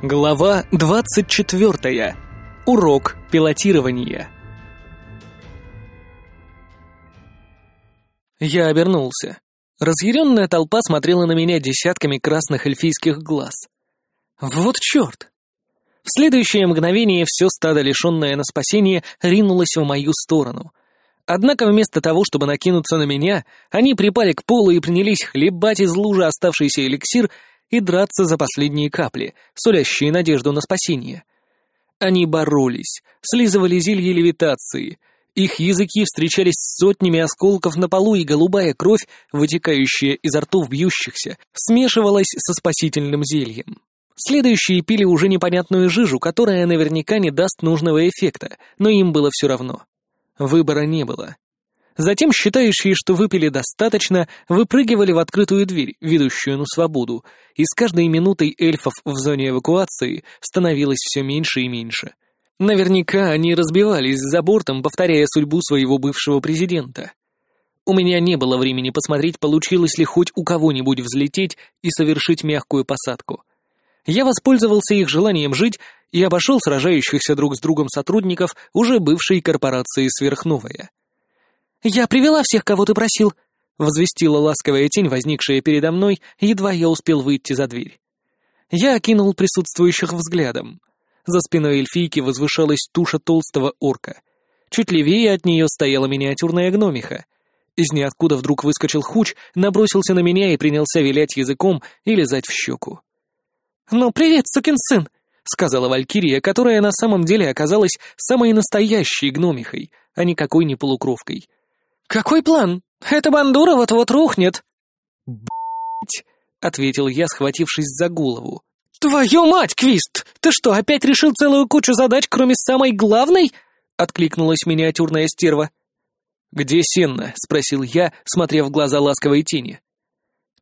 Глава 24. Урок пилотирования. Я обернулся. Разъяренная толпа смотрела на меня десятками красных эльфийских глаз. Вот черт! В следующее мгновение все стадо, лишенное на спасение, ринулось в мою сторону. Однако вместо того, чтобы накинуться на меня, они припали к полу и принялись хлебать из лужи оставшийся эликсир и драться за последние капли, сулящие надежду на спасение. Они боролись, слизывали зелье левитации. Их языки встречались с сотнями осколков на полу, и голубая кровь, вытекающая из ртов бьющихся, смешивалась со спасительным зельем. Следующие пили уже непонятную жижу, которая наверняка не даст нужного эффекта, но им было все равно. Выбора не было. Затем считающие, что выпили достаточно, выпрыгивали в открытую дверь, ведущую на свободу, и с каждой минутой эльфов в зоне эвакуации становилось все меньше и меньше. Наверняка они разбивались за бортом, повторяя судьбу своего бывшего президента. У меня не было времени посмотреть, получилось ли хоть у кого-нибудь взлететь и совершить мягкую посадку. Я воспользовался их желанием жить и обошел сражающихся друг с другом сотрудников уже бывшей корпорации «Сверхновая». «Я привела всех, кого ты просил», — возвестила ласковая тень, возникшая передо мной, едва я успел выйти за дверь. Я окинул присутствующих взглядом. За спиной эльфийки возвышалась туша толстого орка. Чуть левее от нее стояла миниатюрная гномиха. Из ниоткуда вдруг выскочил хуч, набросился на меня и принялся вилять языком и лизать в щеку. «Ну, привет, сукин сын!» — сказала Валькирия, которая на самом деле оказалась самой настоящей гномихой, а никакой не полукровкой. «Какой план? Эта бандура вот-вот рухнет!» «Б***ь!» — ответил я, схватившись за голову. «Твою мать, Квист! Ты что, опять решил целую кучу задач, кроме самой главной?» — откликнулась миниатюрная стерва. «Где Сенна?» — спросил я, смотря в глаза ласковой тени.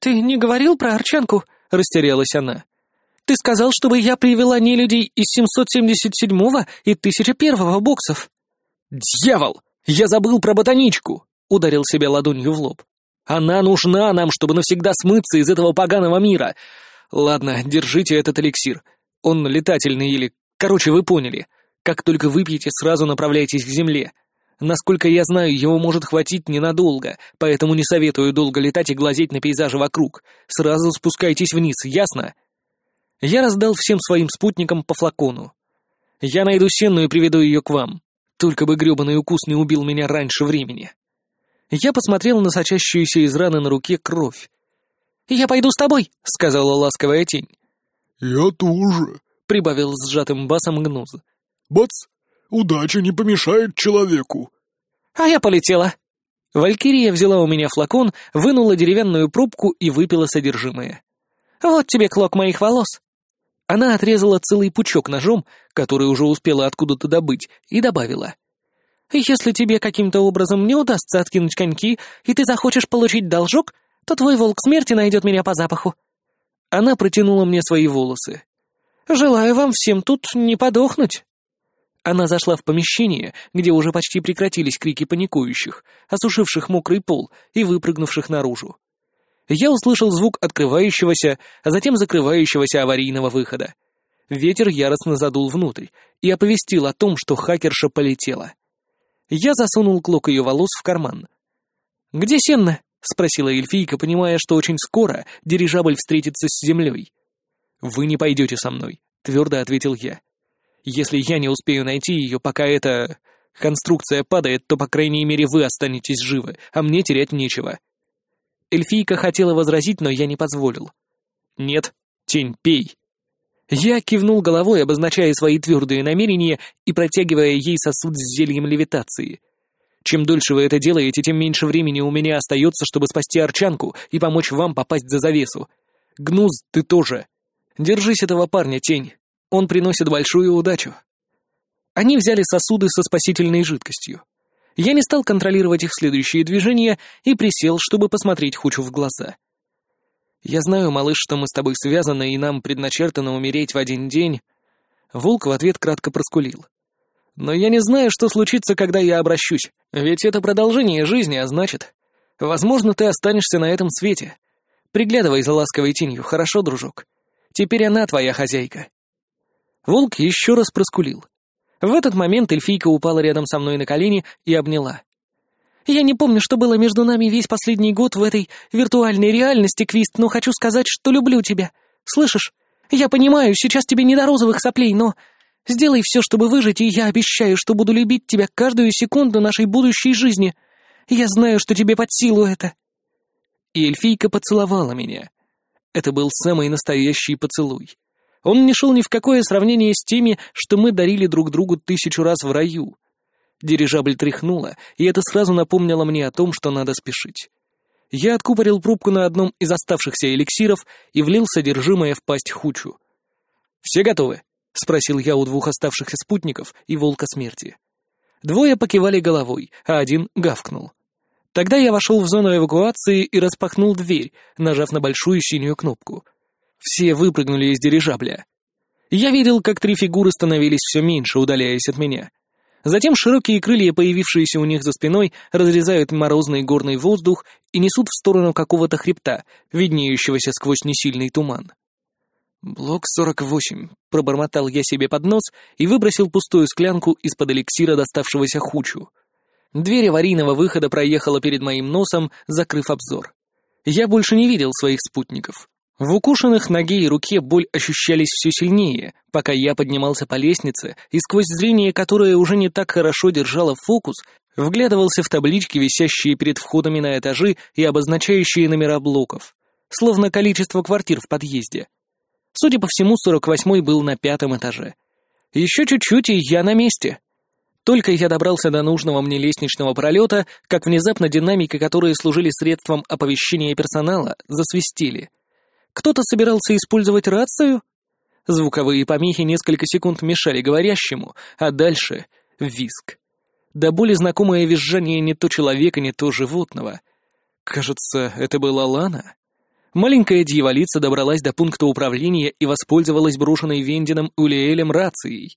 «Ты не говорил про Арчанку?» — растерялась она. «Ты сказал, чтобы я привела не людей из 777-го и 1001-го боксов». «Дьявол! Я забыл про ботаничку!» Ударил себя ладонью в лоб. «Она нужна нам, чтобы навсегда смыться из этого поганого мира. Ладно, держите этот эликсир. Он летательный или... Короче, вы поняли. Как только выпьете, сразу направляйтесь к земле. Насколько я знаю, его может хватить ненадолго, поэтому не советую долго летать и глазеть на пейзажи вокруг. Сразу спускайтесь вниз, ясно?» Я раздал всем своим спутникам по флакону. «Я найду Сенну и приведу ее к вам. Только бы грёбаный укус не убил меня раньше времени». Я посмотрел на сочащуюся из раны на руке кровь. «Я пойду с тобой», — сказала ласковая тень. «Я тоже», — прибавил сжатым басом гнуз. «Бац! Удача не помешает человеку». «А я полетела». Валькирия взяла у меня флакон, вынула деревянную пробку и выпила содержимое. «Вот тебе клок моих волос». Она отрезала целый пучок ножом, который уже успела откуда-то добыть, и добавила. Если тебе каким-то образом не удастся откинуть коньки, и ты захочешь получить должок, то твой волк смерти найдет меня по запаху». Она протянула мне свои волосы. «Желаю вам всем тут не подохнуть». Она зашла в помещение, где уже почти прекратились крики паникующих, осушивших мокрый пол и выпрыгнувших наружу. Я услышал звук открывающегося, а затем закрывающегося аварийного выхода. Ветер яростно задул внутрь и оповестил о том, что хакерша полетела. Я засунул клок ее волос в карман. «Где Сенна?» — спросила эльфийка, понимая, что очень скоро дирижабль встретится с землей. «Вы не пойдете со мной», — твердо ответил я. «Если я не успею найти ее, пока эта конструкция падает, то, по крайней мере, вы останетесь живы, а мне терять нечего». Эльфийка хотела возразить, но я не позволил. «Нет, тень, пей», я кивнул головой, обозначая свои твердые намерения и протягивая ей сосуд с зельем левитации. Чем дольше вы это делаете, тем меньше времени у меня остается, чтобы спасти Арчанку и помочь вам попасть за завесу. Гнуз, ты тоже. Держись этого парня, тень. Он приносит большую удачу. Они взяли сосуды со спасительной жидкостью. Я не стал контролировать их следующие движения и присел, чтобы посмотреть Хучу в глаза. «Я знаю, малыш, что мы с тобой связаны, и нам предначертано умереть в один день». Волк в ответ кратко проскулил. «Но я не знаю, что случится, когда я обращусь, ведь это продолжение жизни, а значит, возможно, ты останешься на этом свете. Приглядывай за ласковой тенью, хорошо, дружок? Теперь она твоя хозяйка». Волк еще раз проскулил. В этот момент эльфийка упала рядом со мной на колени и обняла. «Я не помню, что было между нами весь последний год в этой виртуальной реальности, Квист, но хочу сказать, что люблю тебя. Слышишь? Я понимаю, сейчас тебе не до розовых соплей, но сделай все, чтобы выжить, и я обещаю, что буду любить тебя каждую секунду нашей будущей жизни. Я знаю, что тебе под силу это». И эльфийка поцеловала меня. Это был самый настоящий поцелуй. Он не шел ни в какое сравнение с теми, что мы дарили друг другу тысячу раз в раю. Дирижабль тряхнула, и это сразу напомнило мне о том, что надо спешить. Я откупорил пробку на одном из оставшихся эликсиров и влил содержимое в пасть хучу. «Все готовы?» — спросил я у двух оставшихся спутников и волка смерти. Двое покивали головой, а один гавкнул. Тогда я вошел в зону эвакуации и распахнул дверь, нажав на большую синюю кнопку — все выпрыгнули из дирижабля. Я видел, как три фигуры становились все меньше, удаляясь от меня. Затем широкие крылья, появившиеся у них за спиной, разрезают морозный горный воздух и несут в сторону какого-то хребта, виднеющегося сквозь несильный туман. «Блок 48», — пробормотал я себе под нос и выбросил пустую склянку из-под эликсира, доставшегося хучу. Дверь аварийного выхода проехала перед моим носом, закрыв обзор. Я больше не видел своих спутников. В укушенных ноге и руке боль ощущались все сильнее, пока я поднимался по лестнице, и сквозь зрение, которое уже не так хорошо держало фокус, вглядывался в таблички, висящие перед входами на этажи и обозначающие номера блоков, словно количество квартир в подъезде. Судя по всему, 48-й был на пятом этаже. Еще чуть-чуть, и я на месте. Только я добрался до нужного мне лестничного пролета, как внезапно динамики, которые служили средством оповещения персонала, засвистели — кто-то собирался использовать рацию? Звуковые помехи несколько секунд мешали говорящему, а дальше — виск. Да более знакомое визжание не то человека, не то животного. Кажется, это была Лана. Маленькая дьяволица добралась до пункта управления и воспользовалась брошенной Вендином Улиэлем рацией.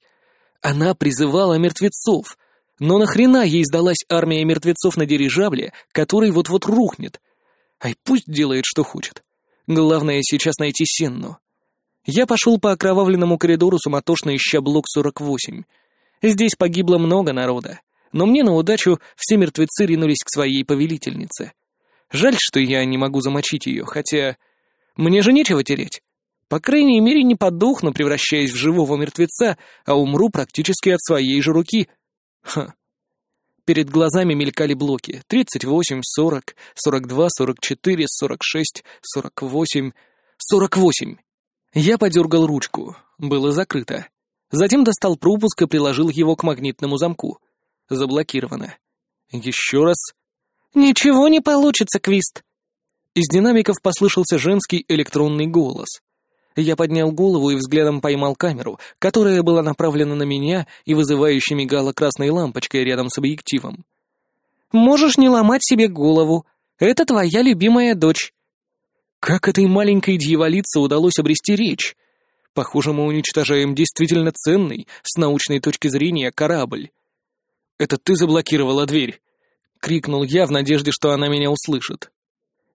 Она призывала мертвецов. Но нахрена ей сдалась армия мертвецов на дирижабле, который вот-вот рухнет? Ай, пусть делает, что хочет. Главное сейчас найти Сенну. Я пошел по окровавленному коридору, суматошно ища блок 48. Здесь погибло много народа, но мне на удачу все мертвецы ринулись к своей повелительнице. Жаль, что я не могу замочить ее, хотя... Мне же нечего терять. По крайней мере, не подохну, превращаясь в живого мертвеца, а умру практически от своей же руки. Ха, Перед глазами мелькали блоки. 38, 40, 42, 44, 46, 48, 48. Я подергал ручку. Было закрыто. Затем достал пропуск и приложил его к магнитному замку. Заблокировано. Еще раз. «Ничего не получится, Квист!» Из динамиков послышался женский электронный голос. Я поднял голову и взглядом поймал камеру, которая была направлена на меня и вызывающе мигала красной лампочкой рядом с объективом. «Можешь не ломать себе голову. Это твоя любимая дочь». Как этой маленькой дьяволице удалось обрести речь? Похоже, мы уничтожаем действительно ценный, с научной точки зрения, корабль. «Это ты заблокировала дверь!» — крикнул я в надежде, что она меня услышит.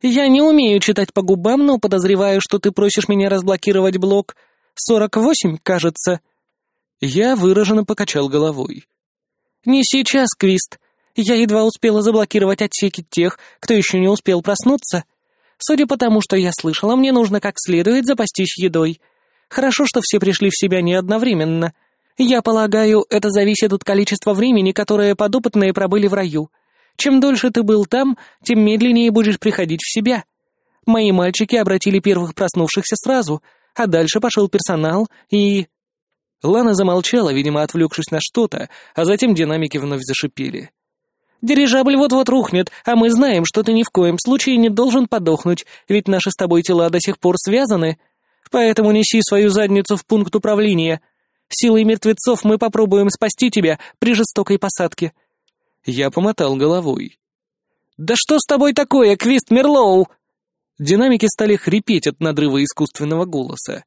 «Я не умею читать по губам, но подозреваю, что ты просишь меня разблокировать блок. Сорок восемь, кажется». Я выраженно покачал головой. «Не сейчас, Квист. Я едва успела заблокировать отсеки тех, кто еще не успел проснуться. Судя по тому, что я слышала, мне нужно как следует запастись едой. Хорошо, что все пришли в себя не одновременно. Я полагаю, это зависит от количества времени, которое подопытные пробыли в раю». Чем дольше ты был там, тем медленнее будешь приходить в себя. Мои мальчики обратили первых проснувшихся сразу, а дальше пошел персонал и...» Лана замолчала, видимо, отвлекшись на что-то, а затем динамики вновь зашипели. «Дирижабль вот-вот рухнет, а мы знаем, что ты ни в коем случае не должен подохнуть, ведь наши с тобой тела до сих пор связаны. Поэтому неси свою задницу в пункт управления. Силой мертвецов мы попробуем спасти тебя при жестокой посадке. Я помотал головой. «Да что с тобой такое, Квист Мерлоу?» Динамики стали хрипеть от надрыва искусственного голоса.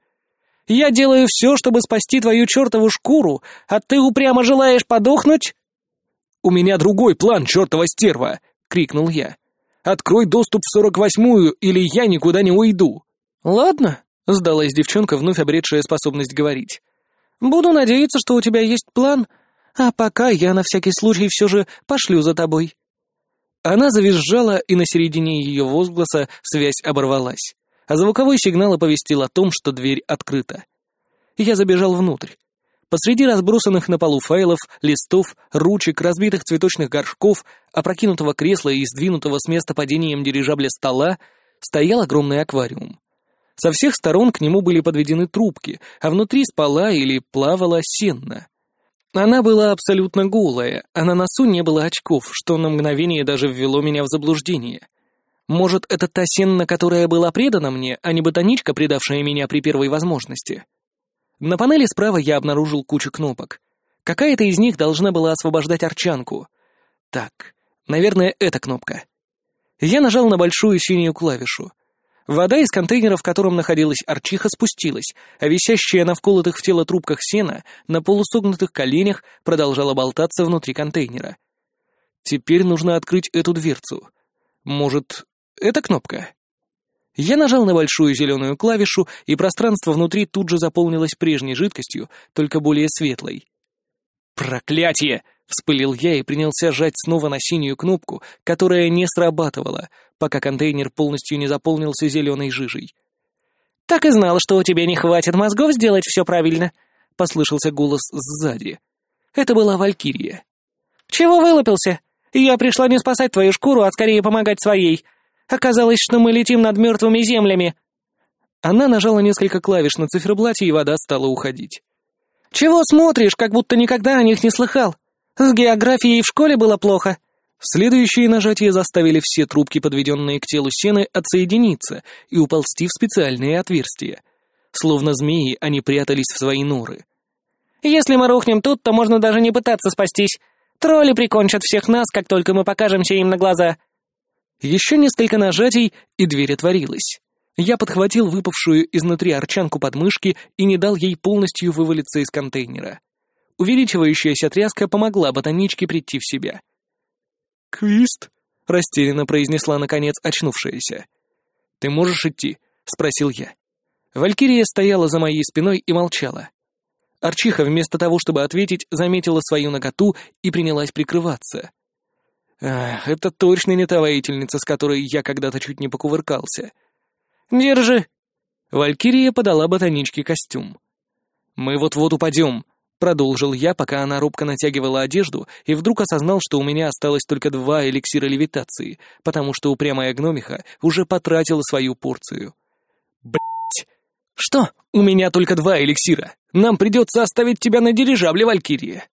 «Я делаю все, чтобы спасти твою чертову шкуру, а ты упрямо желаешь подохнуть?» «У меня другой план, чертова стерва!» — крикнул я. «Открой доступ в сорок восьмую, или я никуда не уйду!» «Ладно», — сдалась девчонка, вновь обретшая способность говорить. Буду надеяться, что у тебя есть план, а пока я на всякий случай все же пошлю за тобой». Она завизжала, и на середине ее возгласа связь оборвалась, а звуковой сигнал оповестил о том, что дверь открыта. Я забежал внутрь. Посреди разбросанных на полу файлов, листов, ручек, разбитых цветочных горшков, опрокинутого кресла и сдвинутого с места падением дирижабля стола стоял огромный аквариум. Со всех сторон к нему были подведены трубки, а внутри спала или плавала сенна. Она была абсолютно голая, а на носу не было очков, что на мгновение даже ввело меня в заблуждение. Может, это та сенна, которая была предана мне, а не ботаничка, предавшая меня при первой возможности? На панели справа я обнаружил кучу кнопок. Какая-то из них должна была освобождать арчанку. Так, наверное, эта кнопка. Я нажал на большую синюю клавишу. Вода из контейнера, в котором находилась арчиха, спустилась, а висящая на вколотых в тело трубках сена на полусогнутых коленях продолжала болтаться внутри контейнера. Теперь нужно открыть эту дверцу. Может, эта кнопка? Я нажал на большую зеленую клавишу, и пространство внутри тут же заполнилось прежней жидкостью, только более светлой. «Проклятие!» — вспылил я и принялся жать снова на синюю кнопку, которая не срабатывала, пока контейнер полностью не заполнился зеленой жижей. «Так и знал, что у тебя не хватит мозгов сделать все правильно», — послышался голос сзади. Это была Валькирия. «Чего вылупился? Я пришла не спасать твою шкуру, а скорее помогать своей. Оказалось, что мы летим над мертвыми землями». Она нажала несколько клавиш на циферблате, и вода стала уходить. «Чего смотришь, как будто никогда о них не слыхал? С географией в школе было плохо». Следующие нажатия заставили все трубки, подведенные к телу сены, отсоединиться и уползти в специальные отверстия. Словно змеи, они прятались в свои норы. «Если мы рухнем тут, то можно даже не пытаться спастись. Тролли прикончат всех нас, как только мы покажемся им на глаза». Еще несколько нажатий, и дверь отворилась. Я подхватил выпавшую изнутри арчанку подмышки и не дал ей полностью вывалиться из контейнера. Увеличивающаяся тряска помогла ботаничке прийти в себя. «Квист?» — растерянно произнесла, наконец, очнувшаяся. «Ты можешь идти?» — спросил я. Валькирия стояла за моей спиной и молчала. Арчиха, вместо того, чтобы ответить, заметила свою наготу и принялась прикрываться. Ах, это точно не та воительница, с которой я когда-то чуть не покувыркался. «Держи!» Валькирия подала ботаничке костюм. «Мы вот-вот упадем», Продолжил я, пока она робко натягивала одежду, и вдруг осознал, что у меня осталось только два эликсира левитации, потому что упрямая гномиха уже потратила свою порцию. Блять! Что? У меня только два эликсира. Нам придется оставить тебя на дирижабле, Валькирия.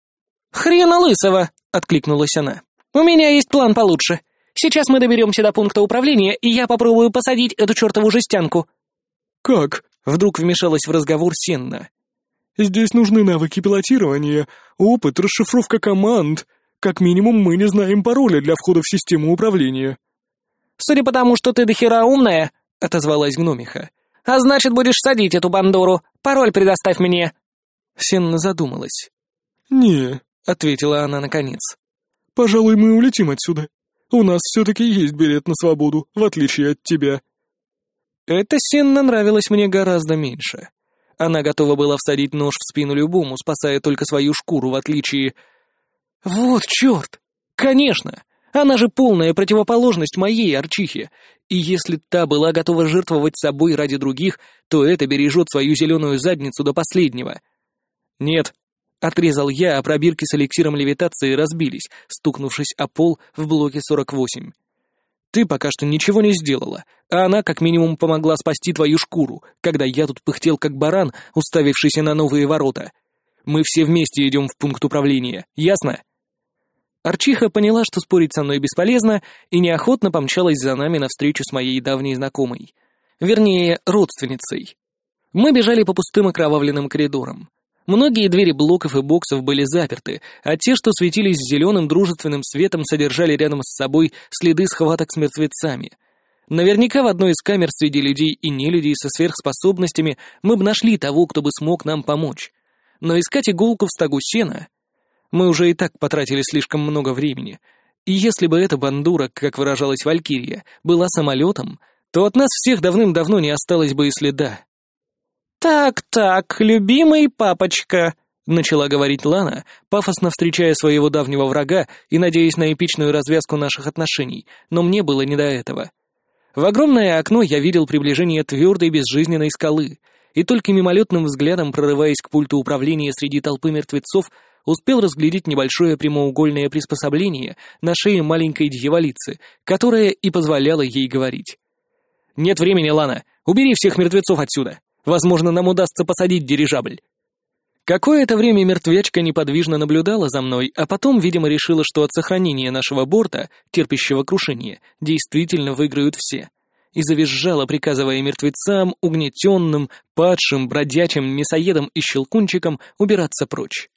Хрена лысого! откликнулась она. У меня есть план получше. Сейчас мы доберемся до пункта управления, и я попробую посадить эту чертову жестянку. Как? Вдруг вмешалась в разговор Сенна. Здесь нужны навыки пилотирования, опыт, расшифровка команд. Как минимум, мы не знаем пароля для входа в систему управления». «Судя по тому, что ты дохера умная», — отозвалась гномиха, «а значит, будешь садить эту бандуру. Пароль предоставь мне». Сенна задумалась. «Не», — ответила она наконец. «Пожалуй, мы улетим отсюда. У нас все-таки есть билет на свободу, в отличие от тебя». Эта Сенна нравилась мне гораздо меньше. Она готова была всадить нож в спину любому, спасая только свою шкуру, в отличие... Вот черт! Конечно! Она же полная противоположность моей Арчихе. И если та была готова жертвовать собой ради других, то это бережет свою зеленую задницу до последнего. Нет, отрезал я, а пробирки с эликсиром левитации разбились, стукнувшись о пол в блоке 48. Ты пока что ничего не сделала, а она как минимум помогла спасти твою шкуру, когда я тут пыхтел как баран, уставившийся на новые ворота. Мы все вместе идем в пункт управления, ясно?» Арчиха поняла, что спорить со мной бесполезно, и неохотно помчалась за нами навстречу с моей давней знакомой. Вернее, родственницей. Мы бежали по пустым окровавленным коридорам. Многие двери блоков и боксов были заперты, а те, что светились зеленым дружественным светом, содержали рядом с собой следы схваток с мертвецами. Наверняка в одной из камер среди людей и нелюдей со сверхспособностями мы бы нашли того, кто бы смог нам помочь. Но искать иголку в стогу сена... Мы уже и так потратили слишком много времени. И если бы эта бандура, как выражалась Валькирия, была самолетом, то от нас всех давным-давно не осталось бы и следа. «Так-так, любимый папочка», — начала говорить Лана, пафосно встречая своего давнего врага и надеясь на эпичную развязку наших отношений, но мне было не до этого. В огромное окно я видел приближение твердой безжизненной скалы, и только мимолетным взглядом, прорываясь к пульту управления среди толпы мертвецов, успел разглядеть небольшое прямоугольное приспособление на шее маленькой дьяволицы, которое и позволяло ей говорить. «Нет времени, Лана! Убери всех мертвецов отсюда! Возможно, нам удастся посадить дирижабль!» Какое-то время мертвячка неподвижно наблюдала за мной, а потом, видимо, решила, что от сохранения нашего борта, терпящего крушения, действительно выиграют все. И завизжала, приказывая мертвецам, угнетенным, падшим, бродячим, мясоедам и щелкунчикам убираться прочь.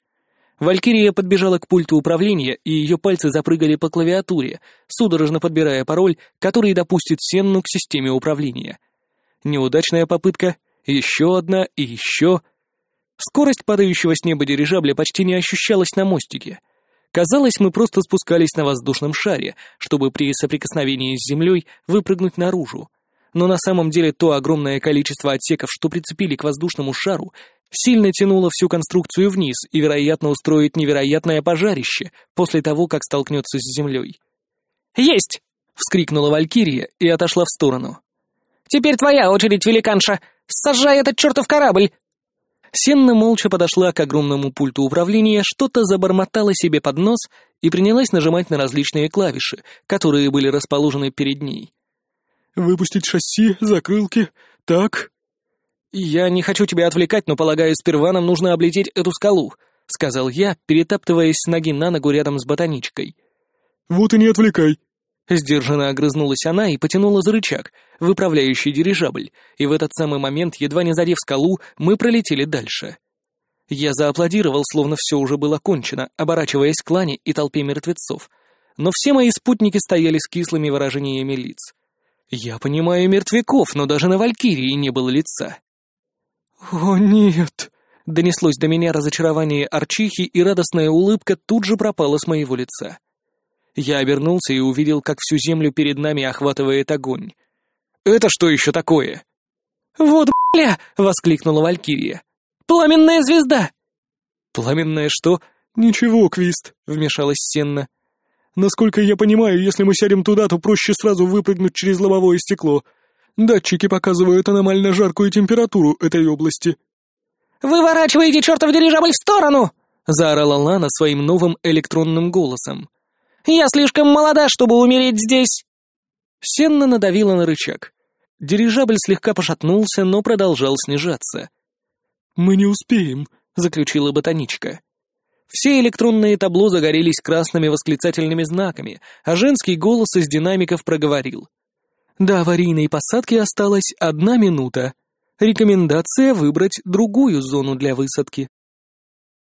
Валькирия подбежала к пульту управления, и ее пальцы запрыгали по клавиатуре, судорожно подбирая пароль, который допустит Сенну к системе управления. Неудачная попытка, еще одна и еще... Скорость падающего с неба дирижабля почти не ощущалась на мостике. Казалось, мы просто спускались на воздушном шаре, чтобы при соприкосновении с землей выпрыгнуть наружу. Но на самом деле то огромное количество отсеков, что прицепили к воздушному шару, сильно тянуло всю конструкцию вниз и, вероятно, устроит невероятное пожарище после того, как столкнется с землей. «Есть!» — вскрикнула Валькирия и отошла в сторону. «Теперь твоя очередь, великанша! Сажай этот чертов корабль!» Сенна молча подошла к огромному пульту управления, что-то забормотала себе под нос и принялась нажимать на различные клавиши, которые были расположены перед ней. «Выпустить шасси, закрылки, так...» «Я не хочу тебя отвлекать, но, полагаю, сперва нам нужно облететь эту скалу», — сказал я, перетаптываясь с ноги на ногу рядом с ботаничкой. «Вот и не отвлекай», Сдержанно огрызнулась она и потянула за рычаг, выправляющий дирижабль, и в этот самый момент, едва не задев скалу, мы пролетели дальше. Я зааплодировал, словно все уже было кончено, оборачиваясь к Лане и толпе мертвецов. Но все мои спутники стояли с кислыми выражениями лиц. Я понимаю мертвяков, но даже на Валькирии не было лица. «О, нет!» — донеслось до меня разочарование Арчихи, и радостная улыбка тут же пропала с моего лица. Я обернулся и увидел, как всю землю перед нами охватывает огонь. «Это что еще такое?» «Вот, бля!» — воскликнула Валькирия. «Пламенная звезда!» «Пламенная что?» «Ничего, Квист», — вмешалась Сенна. «Насколько я понимаю, если мы сядем туда, то проще сразу выпрыгнуть через лобовое стекло. Датчики показывают аномально жаркую температуру этой области». «Выворачивайте чертов дирижабль в сторону!» — заорала Лана своим новым электронным голосом. Я слишком молода, чтобы умереть здесь!» Сенна надавила на рычаг. Дирижабль слегка пошатнулся, но продолжал снижаться. «Мы не успеем», — заключила ботаничка. Все электронные табло загорелись красными восклицательными знаками, а женский голос из динамиков проговорил. До аварийной посадки осталась одна минута. Рекомендация выбрать другую зону для высадки.